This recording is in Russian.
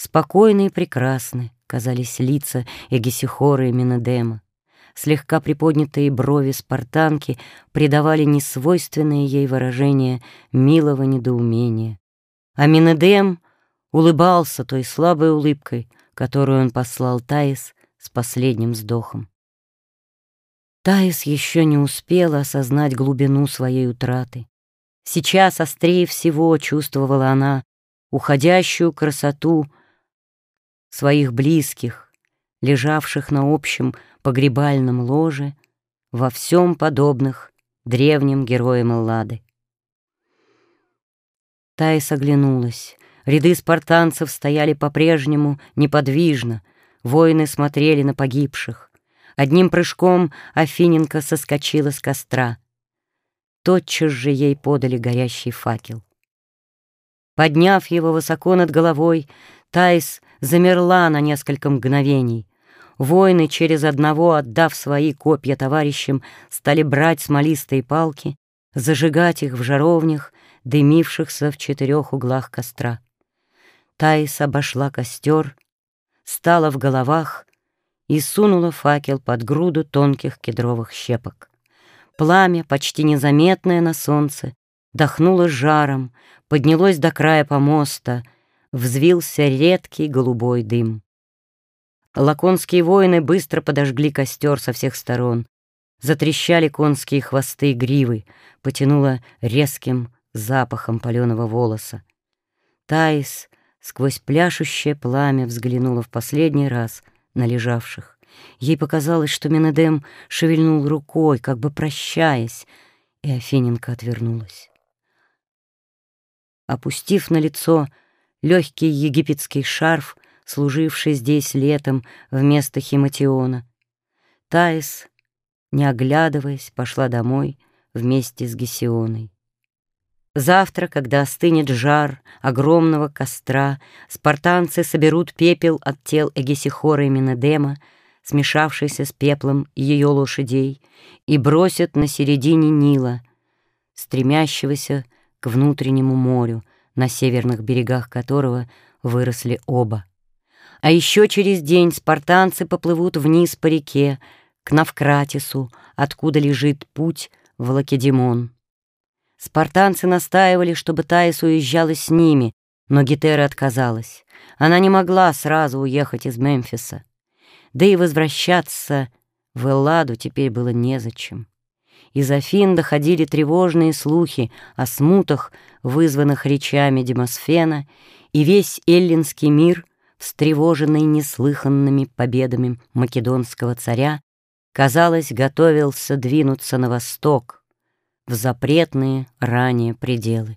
Спокойны и прекрасны казались лица Эгисихора и Минедема. Слегка приподнятые брови спартанки придавали несвойственное ей выражение милого недоумения. А Минедем улыбался той слабой улыбкой, которую он послал Таис с последним вздохом. Таис еще не успела осознать глубину своей утраты. Сейчас острее всего чувствовала она уходящую красоту своих близких, лежавших на общем погребальном ложе, во всем подобных древним героям Эллады. Таис оглянулась. Ряды спартанцев стояли по-прежнему неподвижно, воины смотрели на погибших. Одним прыжком Афиненко соскочила с костра. Тотчас же ей подали горящий факел. Подняв его высоко над головой, Таис замерла на несколько мгновений. Воины, через одного отдав свои копья товарищам, стали брать смолистые палки, зажигать их в жаровнях, дымившихся в четырех углах костра. Таис обошла костер, стала в головах и сунула факел под груду тонких кедровых щепок. Пламя, почти незаметное на солнце, дохнуло жаром, поднялось до края помоста, взвился редкий голубой дым. Лаконские воины быстро подожгли костер со всех сторон. Затрещали конские хвосты и гривы, потянуло резким запахом паленого волоса. Таис сквозь пляшущее пламя взглянула в последний раз на лежавших. Ей показалось, что Менедем шевельнул рукой, как бы прощаясь, и Афиненко отвернулась. Опустив на лицо легкий египетский шарф, служивший здесь летом вместо химатиона. Таис, не оглядываясь, пошла домой вместе с Гесионой. Завтра, когда остынет жар огромного костра, спартанцы соберут пепел от тел Эгесихора и Минедема, смешавшийся с пеплом ее лошадей, и бросят на середине Нила, стремящегося к внутреннему морю, на северных берегах которого выросли оба. А еще через день спартанцы поплывут вниз по реке, к Навкратису, откуда лежит путь в Лакедемон. Спартанцы настаивали, чтобы Таис уезжала с ними, но Гетера отказалась. Она не могла сразу уехать из Мемфиса. Да и возвращаться в Элладу теперь было незачем. Из Афин доходили тревожные слухи о смутах, вызванных речами Демосфена, и весь эллинский мир, встревоженный неслыханными победами македонского царя, казалось, готовился двинуться на восток, в запретные ранее пределы.